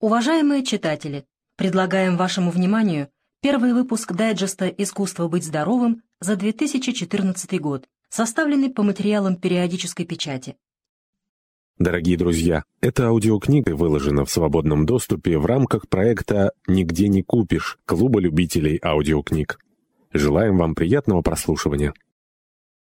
Уважаемые читатели, предлагаем вашему вниманию первый выпуск дайджеста «Искусство быть здоровым» за 2014 год, составленный по материалам периодической печати. Дорогие друзья, эта аудиокнига выложена в свободном доступе в рамках проекта «Нигде не купишь» Клуба любителей аудиокниг. Желаем вам приятного прослушивания.